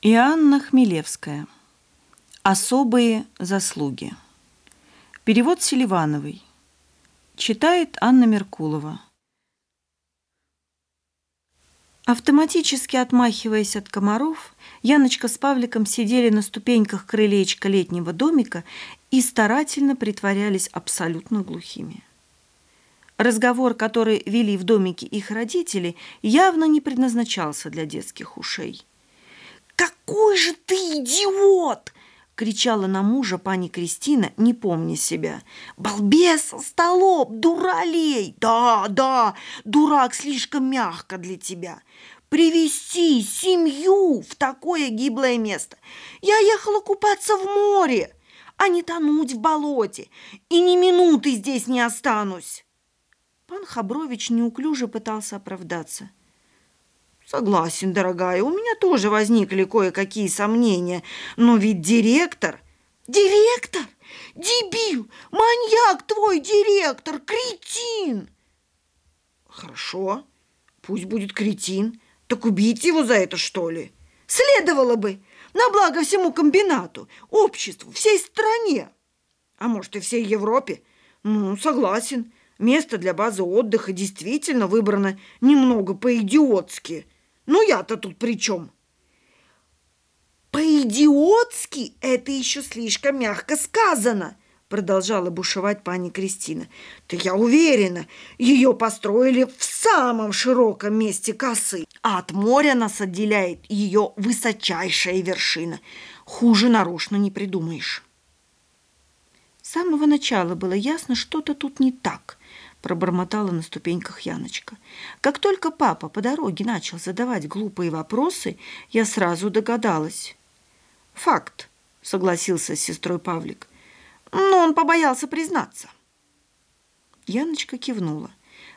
Иоанна Хмелевская. Особые заслуги. Перевод Селивановой. Читает Анна Меркулова. Автоматически отмахиваясь от комаров, Яночка с Павликом сидели на ступеньках крылечка летнего домика и старательно притворялись абсолютно глухими. Разговор, который вели в домике их родители, явно не предназначался для детских ушей. «Какой же ты идиот!» — кричала на мужа пани Кристина, не помня себя. «Балбес, столоп, дуралей! Да, да, дурак слишком мягко для тебя. Привести семью в такое гиблое место. Я ехала купаться в море, а не тонуть в болоте, и ни минуты здесь не останусь». Пан Хабрович неуклюже пытался оправдаться. Согласен, дорогая, у меня тоже возникли кое-какие сомнения. Но ведь директор... Директор? Дебил! Маньяк твой директор! Кретин! Хорошо, пусть будет кретин. Так убить его за это, что ли? Следовало бы. На благо всему комбинату, обществу, всей стране. А может, и всей Европе. Ну, согласен. Место для базы отдыха действительно выбрано немного по-идиотски. Ну я-то тут при чем? По-идиотски это еще слишком мягко сказано, продолжала бушевать пани Кристина. Да я уверена, ее построили в самом широком месте косы, а от моря нас отделяет ее высочайшая вершина. Хуже нарочно не придумаешь. С самого начала было ясно, что-то тут не так пробормотала на ступеньках Яночка. Как только папа по дороге начал задавать глупые вопросы, я сразу догадалась. «Факт», — согласился с сестрой Павлик. «Но он побоялся признаться». Яночка кивнула,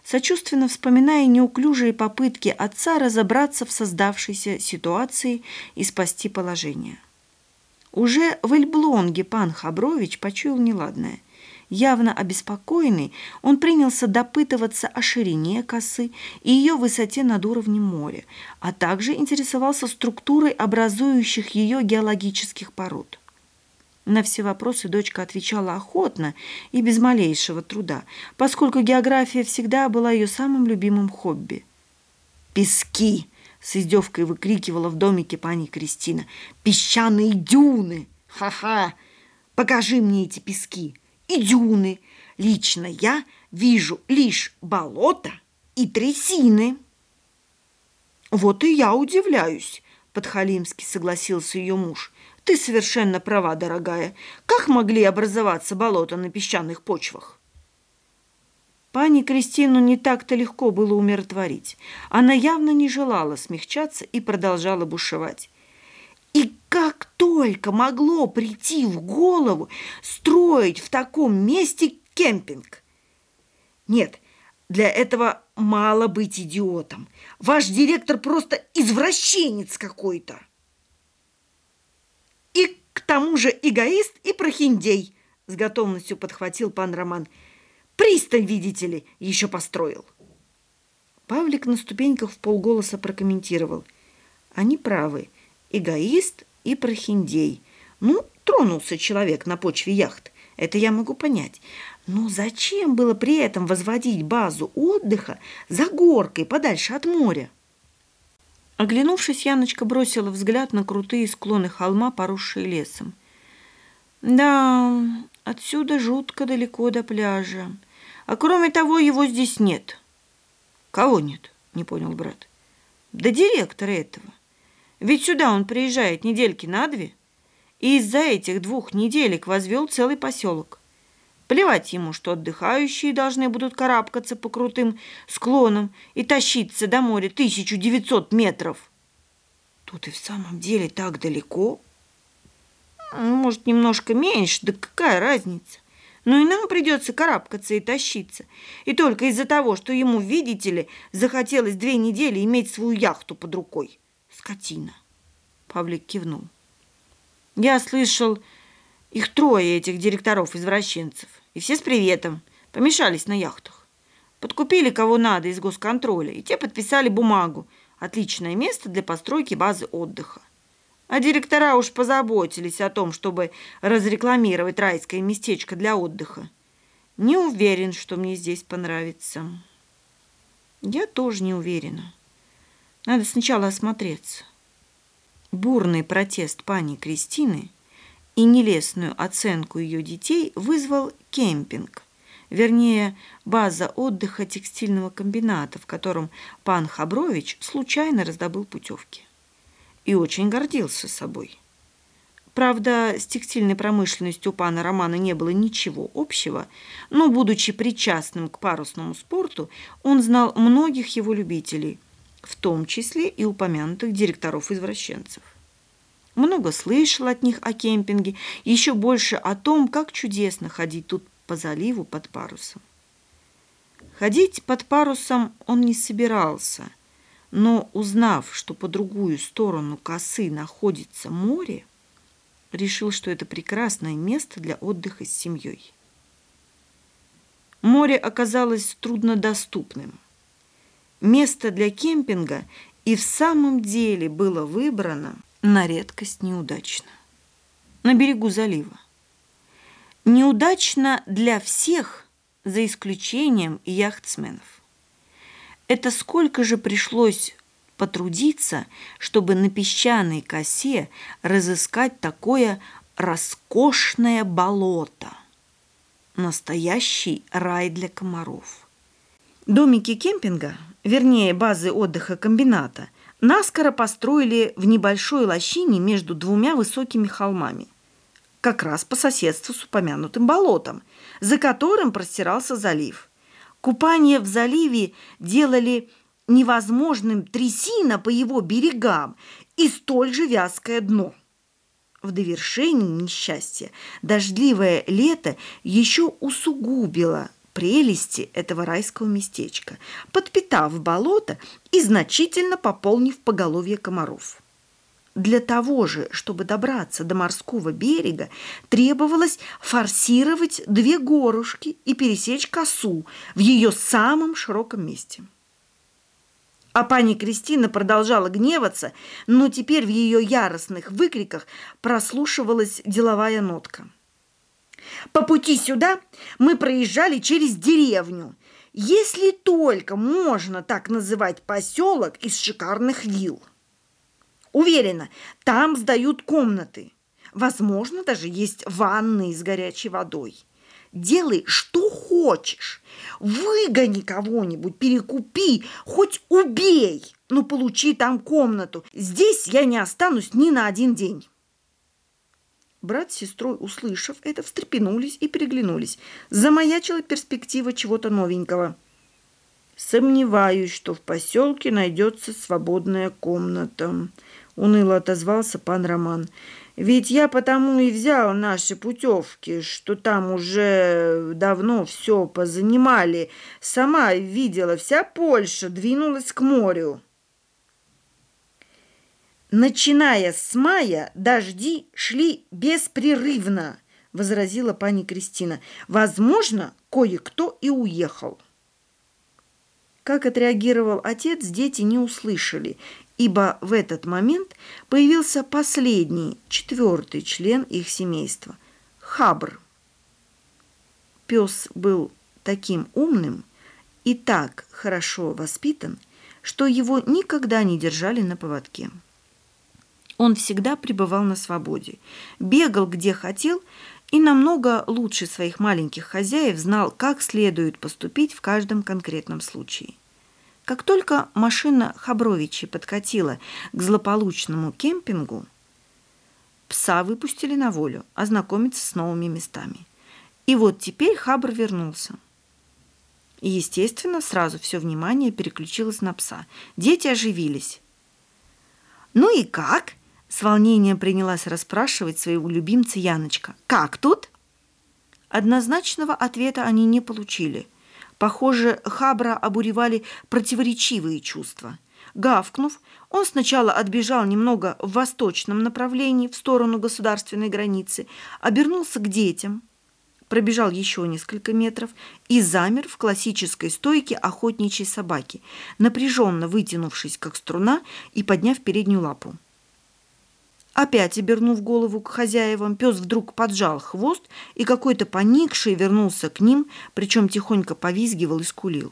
сочувственно вспоминая неуклюжие попытки отца разобраться в создавшейся ситуации и спасти положение. Уже в Эльблонге пан Хабрович почуял неладное – Явно обеспокоенный, он принялся допытываться о ширине косы и ее высоте над уровнем моря, а также интересовался структурой образующих ее геологических пород. На все вопросы дочка отвечала охотно и без малейшего труда, поскольку география всегда была ее самым любимым хобби. «Пески!» — с издевкой выкрикивала в домике пани Кристина. «Песчаные дюны! Ха-ха! Покажи мне эти пески!» И дюны. Лично я вижу лишь болото и трясины. Вот и я удивляюсь, подхалимски согласился ее муж. Ты совершенно права, дорогая. Как могли образоваться болота на песчаных почвах? Пани Кристину не так-то легко было умиротворить. Она явно не желала смягчаться и продолжала бушевать. Как только могло прийти в голову строить в таком месте кемпинг? Нет, для этого мало быть идиотом. Ваш директор просто извращенец какой-то. И к тому же эгоист и прохиндей, с готовностью подхватил пан Роман. Пристань, видите ли, еще построил. Павлик на ступеньках в полголоса прокомментировал. Они правы эгоист и прохиндей. Ну, тронулся человек на почве яхт, это я могу понять. Но зачем было при этом возводить базу отдыха за горкой подальше от моря? Оглянувшись, Яночка бросила взгляд на крутые склоны холма, поросшие лесом. Да, отсюда жутко далеко до пляжа. А кроме того, его здесь нет. Кого нет? Не понял брат. Да директора этого. Ведь сюда он приезжает недельки на две, и из-за этих двух неделек возвел целый поселок. Плевать ему, что отдыхающие должны будут карабкаться по крутым склонам и тащиться до моря 1900 метров. Тут и в самом деле так далеко. Ну, может, немножко меньше, да какая разница? Но и нам придется карабкаться и тащиться. И только из-за того, что ему, видите ли, захотелось две недели иметь свою яхту под рукой скотина. Павлик кивнул. Я слышал, их трое, этих директоров-извращенцев. И все с приветом. Помешались на яхтах. Подкупили кого надо из госконтроля, и те подписали бумагу. Отличное место для постройки базы отдыха. А директора уж позаботились о том, чтобы разрекламировать райское местечко для отдыха. Не уверен, что мне здесь понравится. Я тоже не уверена. Надо сначала осмотреться. Бурный протест пани Кристины и нелестную оценку ее детей вызвал кемпинг, вернее, база отдыха текстильного комбината, в котором пан Хабрович случайно раздобыл путевки и очень гордился собой. Правда, с текстильной промышленностью у пана Романа не было ничего общего, но, будучи причастным к парусному спорту, он знал многих его любителей, том числе и упомянутых директоров-извращенцев. Много слышал от них о кемпинге, еще больше о том, как чудесно ходить тут по заливу под парусом. Ходить под парусом он не собирался – но, узнав, что по другую сторону косы находится море, решил, что это прекрасное место для отдыха с семьей. Море оказалось труднодоступным. Место для кемпинга и в самом деле было выбрано на редкость неудачно. На берегу залива. Неудачно для всех, за исключением яхтсменов. Это сколько же пришлось потрудиться, чтобы на песчаной косе разыскать такое роскошное болото. Настоящий рай для комаров. Домики кемпинга, вернее базы отдыха комбината, наскоро построили в небольшой лощине между двумя высокими холмами, как раз по соседству с упомянутым болотом, за которым простирался залив – Купание в заливе делали невозможным трясина по его берегам и столь же вязкое дно. В довершении несчастья дождливое лето еще усугубило прелести этого райского местечка, подпитав болото и значительно пополнив поголовье комаров. Для того же, чтобы добраться до морского берега, требовалось форсировать две горушки и пересечь косу в ее самом широком месте. А пани Кристина продолжала гневаться, но теперь в ее яростных выкриках прослушивалась деловая нотка. По пути сюда мы проезжали через деревню, если только можно так называть поселок из шикарных вилл. Уверена, там сдают комнаты. Возможно, даже есть ванны с горячей водой. Делай, что хочешь. Выгони кого-нибудь, перекупи, хоть убей, но получи там комнату. Здесь я не останусь ни на один день. Брат с сестрой, услышав это, встрепенулись и переглянулись. Замаячила перспектива чего-то новенького. Сомневаюсь, что в поселке найдется свободная комната уныло отозвался пан Роман. Ведь я потому и взял наши путевки, что там уже давно все позанимали. Сама видела, вся Польша двинулась к морю. Начиная с мая, дожди шли беспрерывно, возразила пани Кристина. Возможно, кое-кто и уехал. Как отреагировал отец, дети не услышали ибо в этот момент появился последний, четвертый член их семейства – Хабр. Пес был таким умным и так хорошо воспитан, что его никогда не держали на поводке. Он всегда пребывал на свободе, бегал где хотел и намного лучше своих маленьких хозяев знал, как следует поступить в каждом конкретном случае. Как только машина Хабровичи подкатила к злополучному кемпингу, пса выпустили на волю, ознакомиться с новыми местами. И вот теперь Хабр вернулся. И, естественно, сразу все внимание переключилось на пса. Дети оживились. «Ну и как?» – с волнением принялась расспрашивать своего любимца Яночка. «Как тут?» Однозначного ответа они не получили – Похоже, Хабра обуревали противоречивые чувства. Гавкнув, он сначала отбежал немного в восточном направлении, в сторону государственной границы, обернулся к детям, пробежал еще несколько метров и замер в классической стойке охотничьей собаки, напряженно вытянувшись, как струна, и подняв переднюю лапу. Опять обернув голову к хозяевам, пес вдруг поджал хвост и какой-то поникший вернулся к ним, причем тихонько повизгивал и скулил.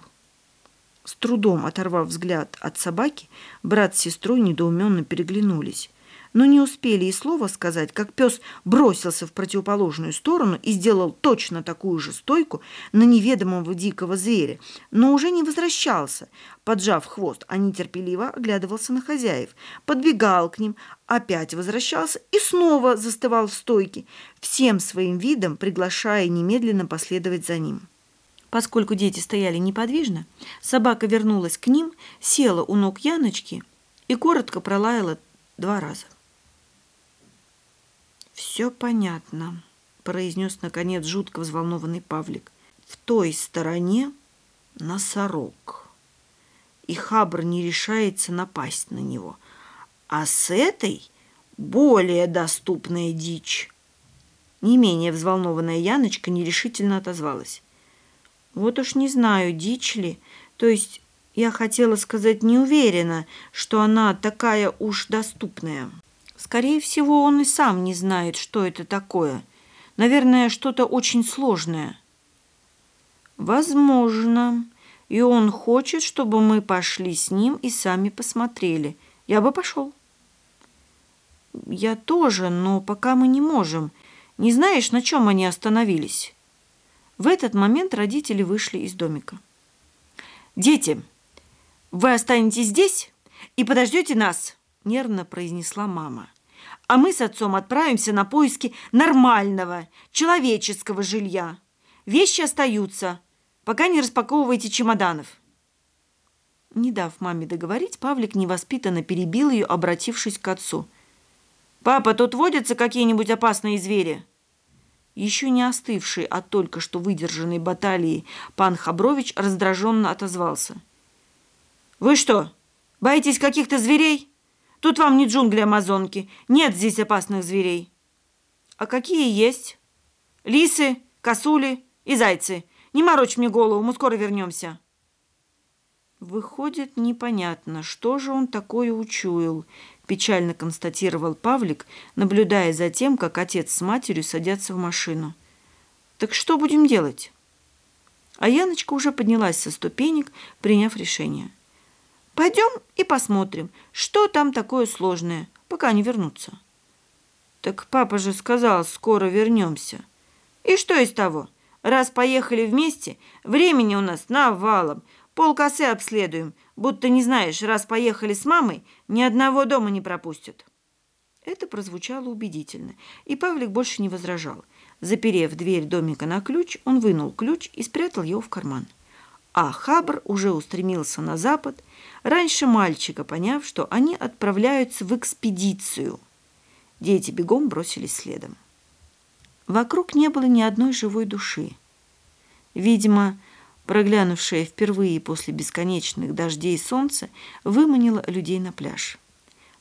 С трудом оторвав взгляд от собаки, брат с сестрой недоуменно переглянулись но не успели и слова сказать, как пес бросился в противоположную сторону и сделал точно такую же стойку на неведомого дикого зверя, но уже не возвращался, поджав хвост, а нетерпеливо оглядывался на хозяев, подбегал к ним, опять возвращался и снова застывал в стойке, всем своим видом приглашая немедленно последовать за ним. Поскольку дети стояли неподвижно, собака вернулась к ним, села у ног Яночки и коротко пролаяла два раза. «Все понятно», – произнес, наконец, жутко взволнованный Павлик. «В той стороне носорог, и Хабр не решается напасть на него, а с этой более доступная дичь». Не менее взволнованная Яночка нерешительно отозвалась. «Вот уж не знаю, дичь ли, то есть я хотела сказать не уверена, что она такая уж доступная». Скорее всего, он и сам не знает, что это такое. Наверное, что-то очень сложное. Возможно. И он хочет, чтобы мы пошли с ним и сами посмотрели. Я бы пошел. Я тоже, но пока мы не можем. Не знаешь, на чем они остановились? В этот момент родители вышли из домика. «Дети, вы останетесь здесь и подождете нас», – нервно произнесла мама а мы с отцом отправимся на поиски нормального, человеческого жилья. Вещи остаются, пока не распаковывайте чемоданов». Не дав маме договорить, Павлик невоспитанно перебил ее, обратившись к отцу. «Папа, тут водятся какие-нибудь опасные звери?» Еще не остывший от только что выдержанной баталии пан Хабрович раздраженно отозвался. «Вы что, боитесь каких-то зверей?» Тут вам не джунгли Амазонки. Нет здесь опасных зверей. А какие есть? Лисы, косули и зайцы. Не морочь мне голову, мы скоро вернемся. Выходит, непонятно, что же он такое учуял, печально констатировал Павлик, наблюдая за тем, как отец с матерью садятся в машину. Так что будем делать? А Яночка уже поднялась со ступенек, приняв решение. Пойдем и посмотрим, что там такое сложное, пока не вернутся. Так папа же сказал, скоро вернемся. И что из того? Раз поехали вместе, времени у нас навалом. Полкосы обследуем, будто не знаешь, раз поехали с мамой, ни одного дома не пропустят. Это прозвучало убедительно, и Павлик больше не возражал. Заперев дверь домика на ключ, он вынул ключ и спрятал его в карман. А Хабр уже устремился на запад, раньше мальчика, поняв, что они отправляются в экспедицию. Дети бегом бросились следом. Вокруг не было ни одной живой души. Видимо, проглянувшее впервые после бесконечных дождей солнце выманило людей на пляж.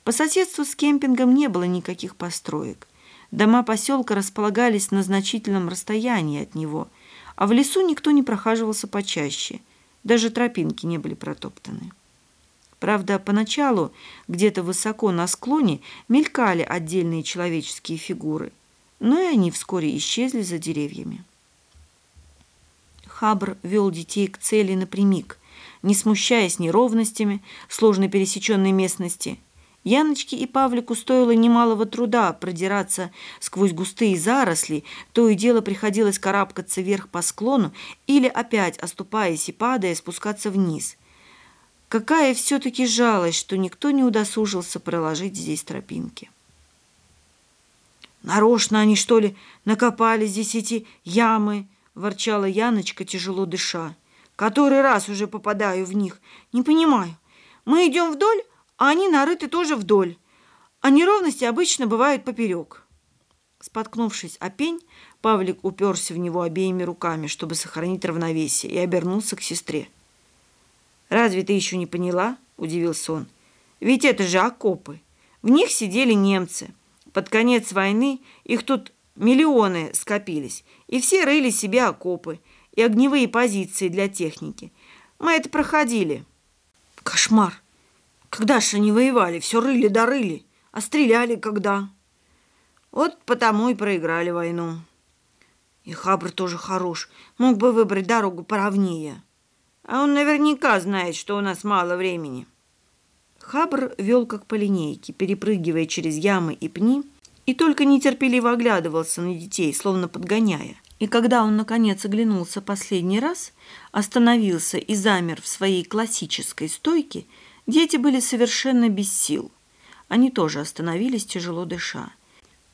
По соседству с кемпингом не было никаких построек. Дома поселка располагались на значительном расстоянии от него – а в лесу никто не прохаживался почаще, даже тропинки не были протоптаны. Правда, поначалу где-то высоко на склоне мелькали отдельные человеческие фигуры, но и они вскоре исчезли за деревьями. Хабр вел детей к цели напрямик, не смущаясь неровностями сложно пересеченной местности – Яночке и Павлику стоило немалого труда продираться сквозь густые заросли, то и дело приходилось карабкаться вверх по склону или опять, оступаясь и падая, спускаться вниз. Какая все-таки жалость, что никто не удосужился проложить здесь тропинки. «Нарочно они, что ли, накопали здесь эти ямы?» – ворчала Яночка, тяжело дыша. «Который раз уже попадаю в них. Не понимаю. Мы идем вдоль, а они нарыты тоже вдоль, а неровности обычно бывают поперек. Споткнувшись о пень, Павлик уперся в него обеими руками, чтобы сохранить равновесие, и обернулся к сестре. «Разве ты еще не поняла?» – удивился он. «Ведь это же окопы. В них сидели немцы. Под конец войны их тут миллионы скопились, и все рыли себе окопы и огневые позиции для техники. Мы это проходили». «Кошмар!» Когда же они воевали? Все рыли да рыли. А стреляли когда? Вот потому и проиграли войну. И Хабр тоже хорош. Мог бы выбрать дорогу поровнее. А он наверняка знает, что у нас мало времени. Хабр вел как по линейке, перепрыгивая через ямы и пни, и только нетерпеливо оглядывался на детей, словно подгоняя. И когда он, наконец, оглянулся последний раз, остановился и замер в своей классической стойке, дети были совершенно без сил. Они тоже остановились, тяжело дыша.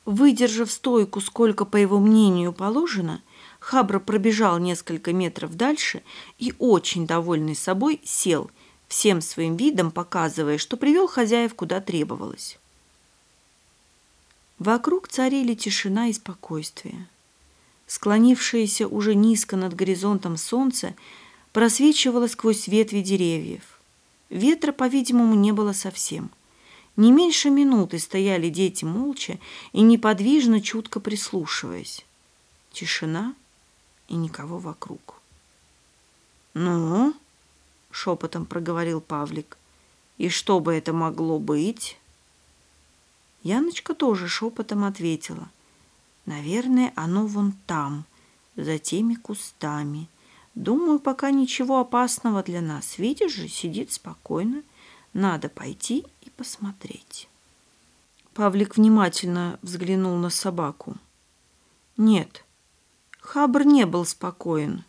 Выдержав стойку, сколько, по его мнению, положено, Хабра пробежал несколько метров дальше и, очень довольный собой, сел, всем своим видом показывая, что привел хозяев куда требовалось. Вокруг царили тишина и спокойствие. Склонившееся уже низко над горизонтом солнце просвечивало сквозь ветви деревьев. Ветра, по-видимому, не было совсем – не меньше минуты стояли дети молча и неподвижно, чутко прислушиваясь. Тишина и никого вокруг. «Ну?» — шепотом проговорил Павлик. «И что бы это могло быть?» Яночка тоже шепотом ответила. «Наверное, оно вон там, за теми кустами. Думаю, пока ничего опасного для нас. Видишь же, сидит спокойно. Надо пойти и посмотреть. Павлик внимательно взглянул на собаку. Нет, Хабр не был спокоен.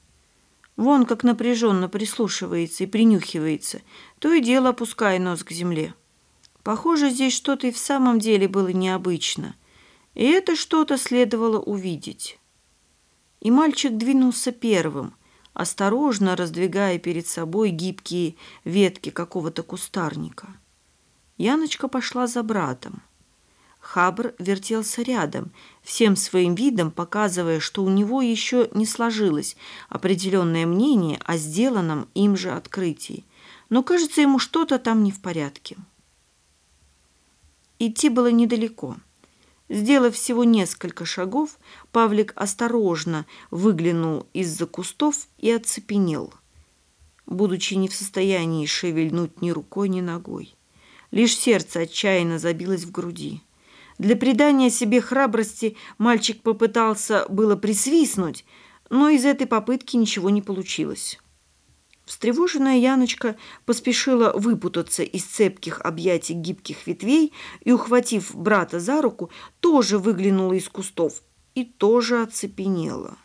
Вон как напряженно прислушивается и принюхивается, то и дело опуская нос к земле. Похоже, здесь что-то и в самом деле было необычно, и это что-то следовало увидеть. И мальчик двинулся первым – осторожно раздвигая перед собой гибкие ветки какого-то кустарника. Яночка пошла за братом. Хабр вертелся рядом, всем своим видом показывая, что у него еще не сложилось определенное мнение о сделанном им же открытии, но, кажется, ему что-то там не в порядке. Идти было недалеко. Сделав всего несколько шагов, Павлик осторожно выглянул из-за кустов и оцепенел, будучи не в состоянии шевельнуть ни рукой, ни ногой. Лишь сердце отчаянно забилось в груди. Для придания себе храбрости мальчик попытался было присвистнуть, но из этой попытки ничего не получилось. Встревоженная Яночка поспешила выпутаться из цепких объятий гибких ветвей и, ухватив брата за руку, тоже выглянула из кустов и тоже оцепенела.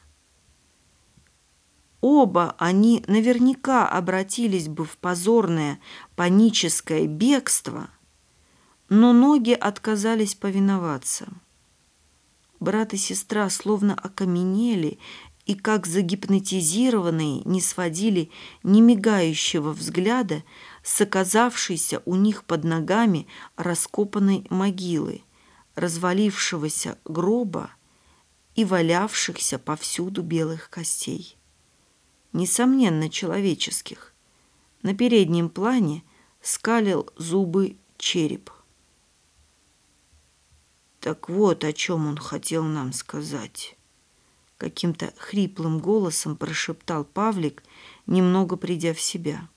Оба они наверняка обратились бы в позорное паническое бегство, но ноги отказались повиноваться. Брат и сестра словно окаменели и как загипнотизированные не сводили ни мигающего взгляда с оказавшейся у них под ногами раскопанной могилы, развалившегося гроба и валявшихся повсюду белых костей. Несомненно, человеческих. На переднем плане скалил зубы череп. Так вот, о чем он хотел нам сказать каким-то хриплым голосом прошептал Павлик, немного придя в себя.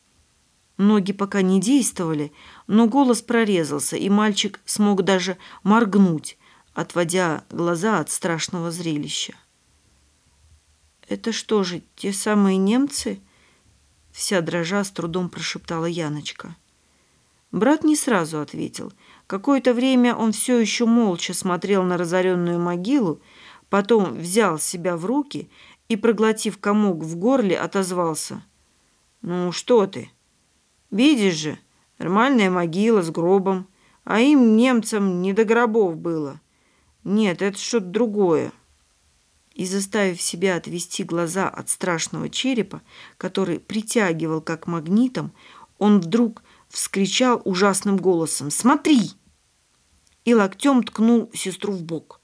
Ноги пока не действовали, но голос прорезался, и мальчик смог даже моргнуть, отводя глаза от страшного зрелища. «Это что же, те самые немцы?» Вся дрожа с трудом прошептала Яночка. Брат не сразу ответил. Какое-то время он все еще молча смотрел на разоренную могилу, Потом взял себя в руки и, проглотив комок в горле, отозвался. «Ну, что ты? Видишь же, нормальная могила с гробом, а им, немцам, не до гробов было. Нет, это что-то другое». И, заставив себя отвести глаза от страшного черепа, который притягивал как магнитом, он вдруг вскричал ужасным голосом «Смотри!» и локтем ткнул сестру в бок –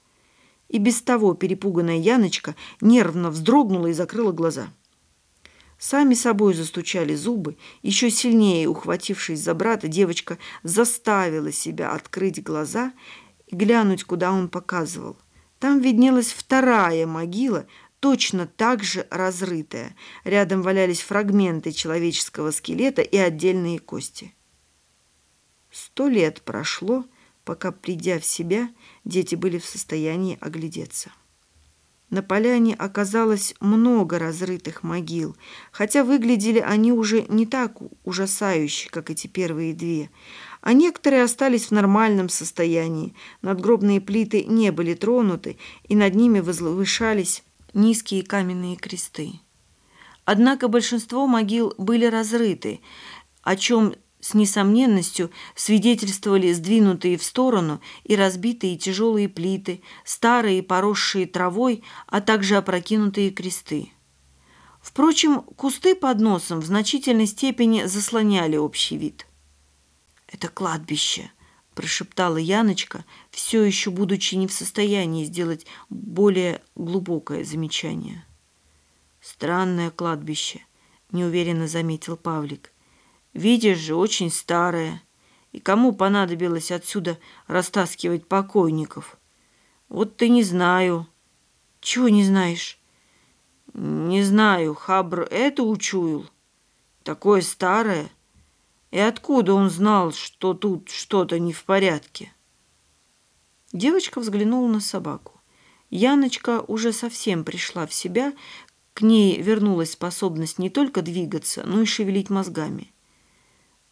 и без того перепуганная Яночка нервно вздрогнула и закрыла глаза. Сами собой застучали зубы. Еще сильнее ухватившись за брата, девочка заставила себя открыть глаза и глянуть, куда он показывал. Там виднелась вторая могила, точно так же разрытая. Рядом валялись фрагменты человеческого скелета и отдельные кости. Сто лет прошло пока, придя в себя, дети были в состоянии оглядеться. На поляне оказалось много разрытых могил, хотя выглядели они уже не так ужасающе, как эти первые две, а некоторые остались в нормальном состоянии. Надгробные плиты не были тронуты, и над ними возвышались низкие каменные кресты. Однако большинство могил были разрыты, о чем с несомненностью свидетельствовали сдвинутые в сторону и разбитые тяжелые плиты, старые поросшие травой, а также опрокинутые кресты. Впрочем, кусты под носом в значительной степени заслоняли общий вид. «Это кладбище», – прошептала Яночка, все еще будучи не в состоянии сделать более глубокое замечание. «Странное кладбище», – неуверенно заметил Павлик. Видишь же, очень старая. И кому понадобилось отсюда растаскивать покойников? Вот ты не знаю. Чего не знаешь? Не знаю, Хабр это учуял. Такое старое. И откуда он знал, что тут что-то не в порядке? Девочка взглянула на собаку. Яночка уже совсем пришла в себя, к ней вернулась способность не только двигаться, но и шевелить мозгами.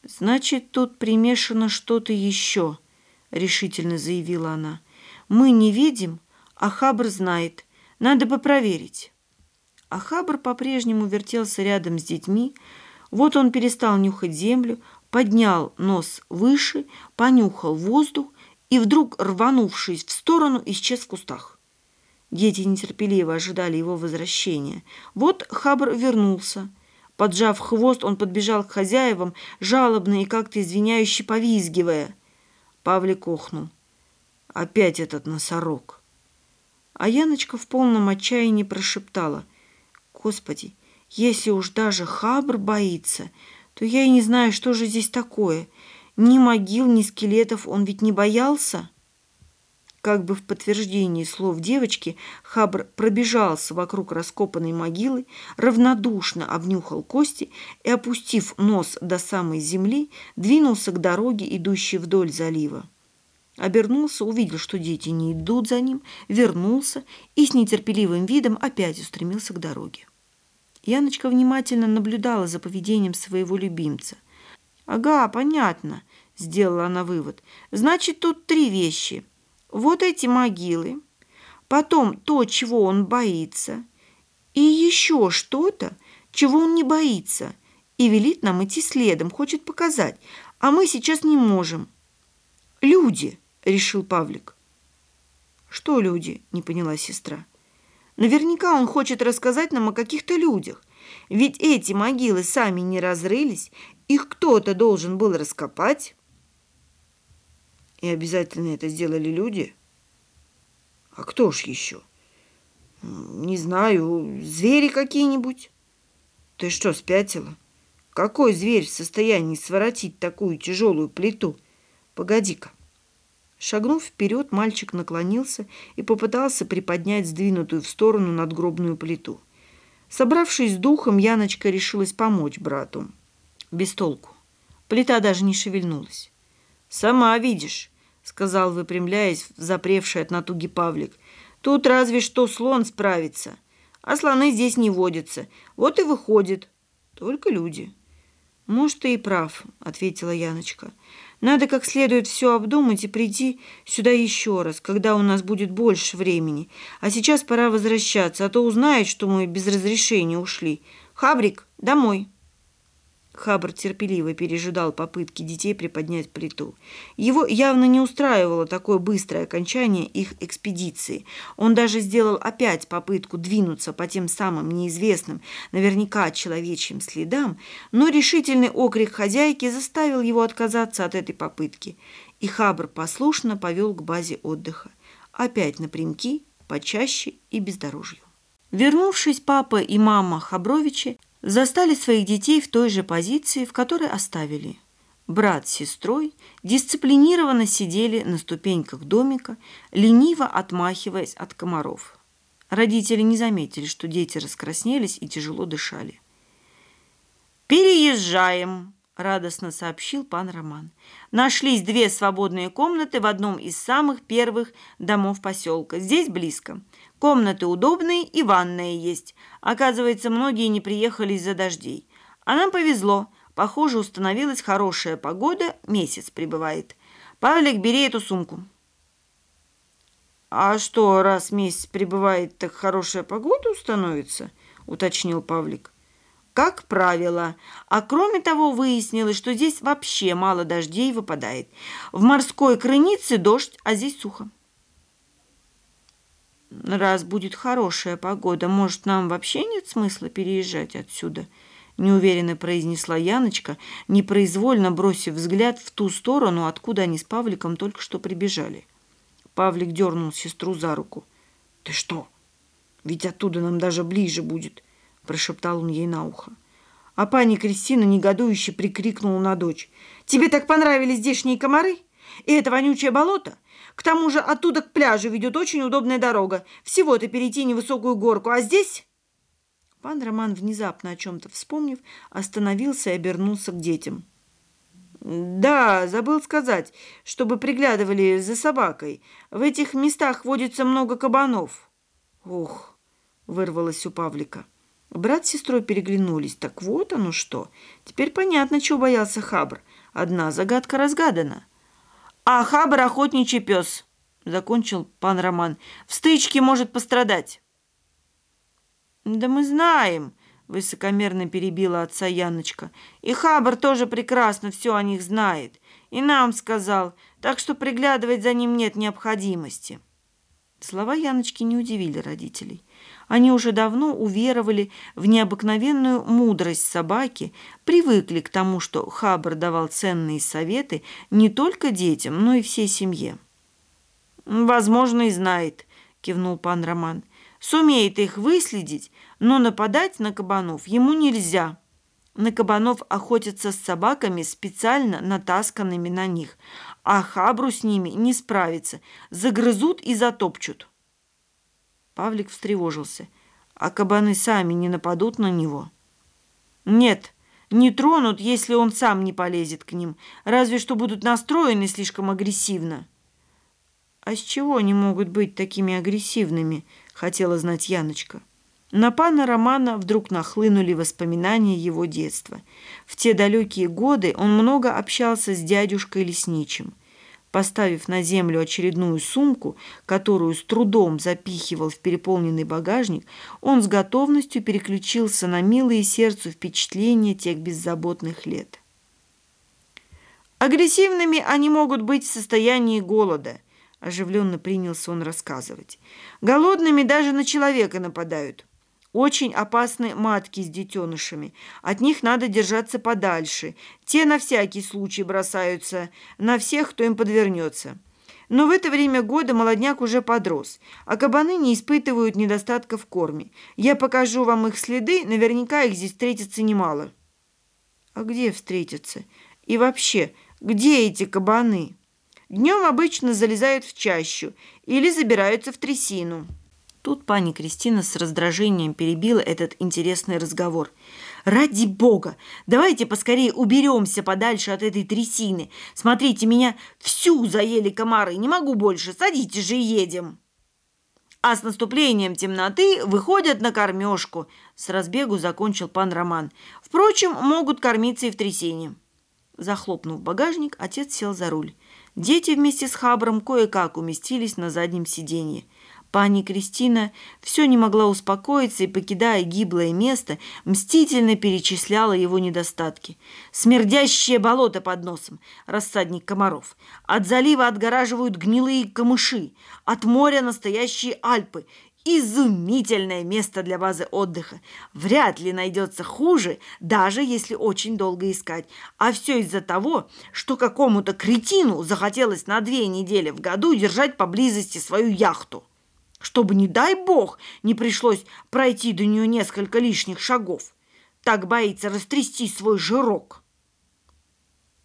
«Значит, тут примешано что-то еще», — решительно заявила она. «Мы не видим, а Хабр знает. Надо бы проверить». А Хабр по-прежнему вертелся рядом с детьми. Вот он перестал нюхать землю, поднял нос выше, понюхал воздух и вдруг, рванувшись в сторону, исчез в кустах. Дети нетерпеливо ожидали его возвращения. Вот Хабр вернулся. Поджав хвост, он подбежал к хозяевам, жалобно и как-то извиняюще повизгивая. Павлик охнул. Опять этот носорог. А Яночка в полном отчаянии прошептала. «Господи, если уж даже Хабр боится, то я и не знаю, что же здесь такое. Ни могил, ни скелетов он ведь не боялся?» Как бы в подтверждении слов девочки, Хабр пробежался вокруг раскопанной могилы, равнодушно обнюхал кости и, опустив нос до самой земли, двинулся к дороге, идущей вдоль залива. Обернулся, увидел, что дети не идут за ним, вернулся и с нетерпеливым видом опять устремился к дороге. Яночка внимательно наблюдала за поведением своего любимца. «Ага, понятно», — сделала она вывод. «Значит, тут три вещи — вот эти могилы, потом то, чего он боится, и еще что-то, чего он не боится, и велит нам идти следом, хочет показать, а мы сейчас не можем. «Люди», — решил Павлик. «Что люди?» — не поняла сестра. «Наверняка он хочет рассказать нам о каких-то людях, ведь эти могилы сами не разрылись, их кто-то должен был раскопать». И обязательно это сделали люди? А кто ж еще? Не знаю, звери какие-нибудь? Ты что, спятила? Какой зверь в состоянии своротить такую тяжелую плиту? Погоди-ка. Шагнув вперед, мальчик наклонился и попытался приподнять сдвинутую в сторону надгробную плиту. Собравшись с духом, Яночка решилась помочь брату. Без толку. Плита даже не шевельнулась. «Сама видишь», — сказал, выпрямляясь, запревший от натуги Павлик. «Тут разве что слон справится, а слоны здесь не водятся. Вот и выходит. Только люди». «Может, ты и прав», — ответила Яночка. «Надо как следует все обдумать и прийти сюда еще раз, когда у нас будет больше времени. А сейчас пора возвращаться, а то узнают, что мы без разрешения ушли. Хабрик, домой!» Хабр терпеливо пережидал попытки детей приподнять плиту. Его явно не устраивало такое быстрое окончание их экспедиции. Он даже сделал опять попытку двинуться по тем самым неизвестным, наверняка человечьим следам, но решительный окрик хозяйки заставил его отказаться от этой попытки. И Хабр послушно повел к базе отдыха. Опять напрямки, почаще и бездорожью. Вернувшись, папа и мама Хабровичи застали своих детей в той же позиции, в которой оставили. Брат с сестрой дисциплинированно сидели на ступеньках домика, лениво отмахиваясь от комаров. Родители не заметили, что дети раскраснелись и тяжело дышали. «Переезжаем!» – радостно сообщил пан Роман. Нашлись две свободные комнаты в одном из самых первых домов поселка. Здесь близко. Комнаты удобные и ванная есть. Оказывается, многие не приехали из-за дождей. А нам повезло. Похоже, установилась хорошая погода, месяц прибывает. Павлик, бери эту сумку. «А что, раз месяц прибывает, так хорошая погода установится?» – уточнил Павлик. Как правило. А кроме того, выяснилось, что здесь вообще мало дождей выпадает. В морской крынице дождь, а здесь сухо. Раз будет хорошая погода, может, нам вообще нет смысла переезжать отсюда? Неуверенно произнесла Яночка, непроизвольно бросив взгляд в ту сторону, откуда они с Павликом только что прибежали. Павлик дернул сестру за руку. «Ты что? Ведь оттуда нам даже ближе будет!» прошептал он ей на ухо. А пани Кристина негодующе прикрикнула на дочь. «Тебе так понравились здешние комары? И это вонючее болото? К тому же оттуда к пляжу ведет очень удобная дорога. Всего-то перейти невысокую горку, а здесь...» Пан Роман, внезапно о чем-то вспомнив, остановился и обернулся к детям. «Да, забыл сказать, чтобы приглядывали за собакой. В этих местах водится много кабанов». «Ух!» — вырвалось у Павлика. Брат с сестрой переглянулись. Так вот оно что. Теперь понятно, чего боялся Хабр. Одна загадка разгадана. «А Хабр — охотничий пес», — закончил пан Роман. «В стычке может пострадать». «Да мы знаем», — высокомерно перебила отца Яночка. «И Хабр тоже прекрасно все о них знает. И нам сказал, так что приглядывать за ним нет необходимости». Слова Яночки не удивили родителей. Они уже давно уверовали в необыкновенную мудрость собаки, привыкли к тому, что Хабр давал ценные советы не только детям, но и всей семье. «Возможно, и знает», — кивнул пан Роман. «Сумеет их выследить, но нападать на кабанов ему нельзя. На кабанов охотятся с собаками, специально натасканными на них, а Хабру с ними не справится, загрызут и затопчут». Павлик встревожился. А кабаны сами не нападут на него? Нет, не тронут, если он сам не полезет к ним. Разве что будут настроены слишком агрессивно. А с чего они могут быть такими агрессивными, хотела знать Яночка. На пана Романа вдруг нахлынули воспоминания его детства. В те далекие годы он много общался с дядюшкой Лесничим. Поставив на землю очередную сумку, которую с трудом запихивал в переполненный багажник, он с готовностью переключился на милые сердцу впечатления тех беззаботных лет. Агрессивными они могут быть в состоянии голода, оживленно принялся он рассказывать. Голодными даже на человека нападают. Очень опасны матки с детенышами. От них надо держаться подальше. Те на всякий случай бросаются на всех, кто им подвернется. Но в это время года молодняк уже подрос, а кабаны не испытывают недостатка в корме. Я покажу вам их следы, наверняка их здесь встретится немало. А где встретятся? И вообще, где эти кабаны? Днем обычно залезают в чащу или забираются в трясину. Тут пани Кристина с раздражением перебила этот интересный разговор. «Ради бога! Давайте поскорее уберемся подальше от этой трясины. Смотрите, меня всю заели комары. Не могу больше. Садитесь же и едем!» А с наступлением темноты выходят на кормежку. С разбегу закончил пан Роман. Впрочем, могут кормиться и в трясине. Захлопнув багажник, отец сел за руль. Дети вместе с Хабром кое-как уместились на заднем сиденье. Пани Кристина все не могла успокоиться и, покидая гиблое место, мстительно перечисляла его недостатки. Смердящее болото под носом, рассадник комаров. От залива отгораживают гнилые камыши, от моря настоящие Альпы. Изумительное место для базы отдыха. Вряд ли найдется хуже, даже если очень долго искать. А все из-за того, что какому-то кретину захотелось на две недели в году держать поблизости свою яхту чтобы, не дай бог, не пришлось пройти до нее несколько лишних шагов. Так боится растрясти свой жирок.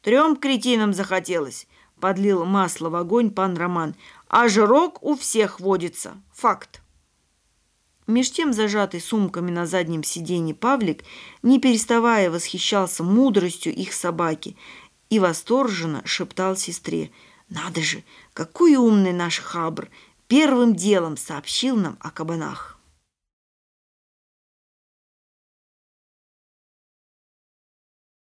Трем кретинам захотелось, подлил масло в огонь пан Роман, а жирок у всех водится. Факт. Меж тем зажатый сумками на заднем сиденье Павлик, не переставая, восхищался мудростью их собаки и восторженно шептал сестре «Надо же, какой умный наш хабр! Первым делом сообщил нам о кабанах».